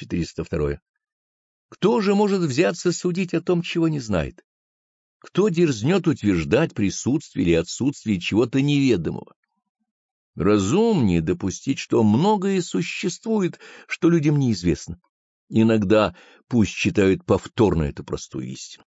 402. Кто же может взяться судить о том, чего не знает? Кто дерзнет утверждать присутствие или отсутствие чего-то неведомого? Разумнее допустить, что многое существует, что людям неизвестно. Иногда пусть читают повторно эту простую истину.